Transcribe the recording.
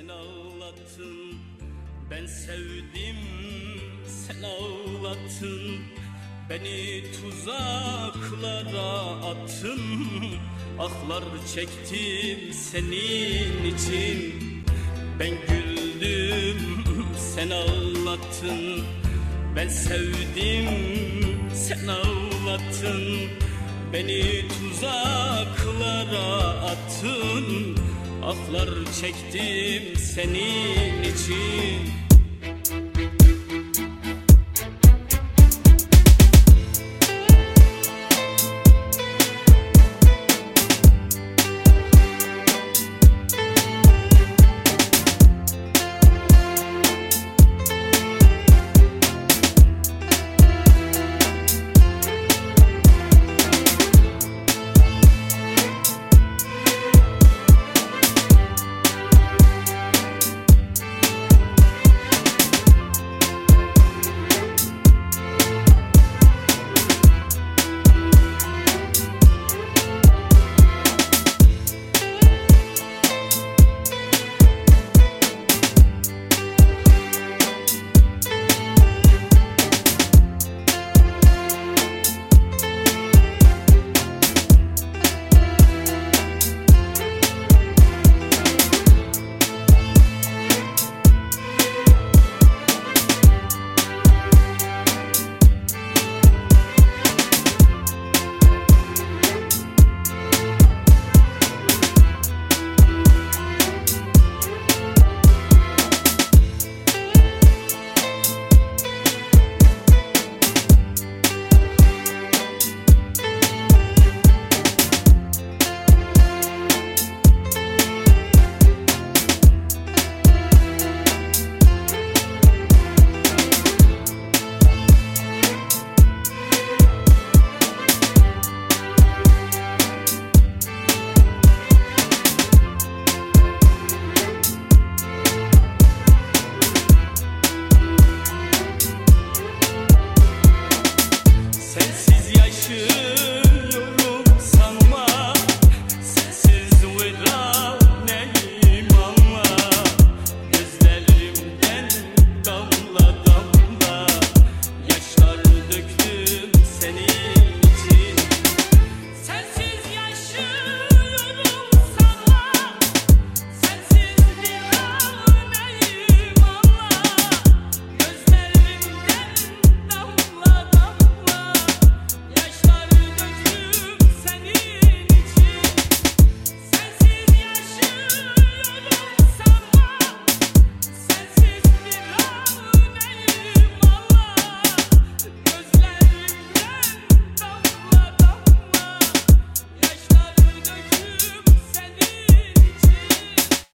sen ağlattın. Ben sevdim sen ağlattın. Beni tuzaklara attın. Ahlar çektim senin için. Ben güldüm sen ağlattın. Ben sevdim sen ağlattın. Beni tuzaklara attın Ahlar çektim senin için